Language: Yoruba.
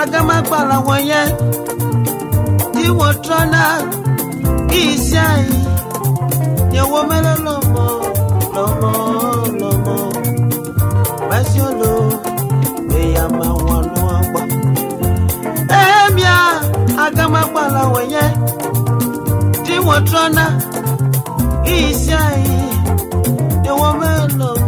agbára wọn yẹn tí wọ́n tọ́lá bí iṣẹ́ yìí ìyàwó mẹ́lẹ́ lọ́mọ lọ́mọ lọ́mọ mẹ́sì olú ìyá máa wọn ló wá gbọ́. ẹ̀ẹ́mìà àgàmàgbà. Watrana is the woman of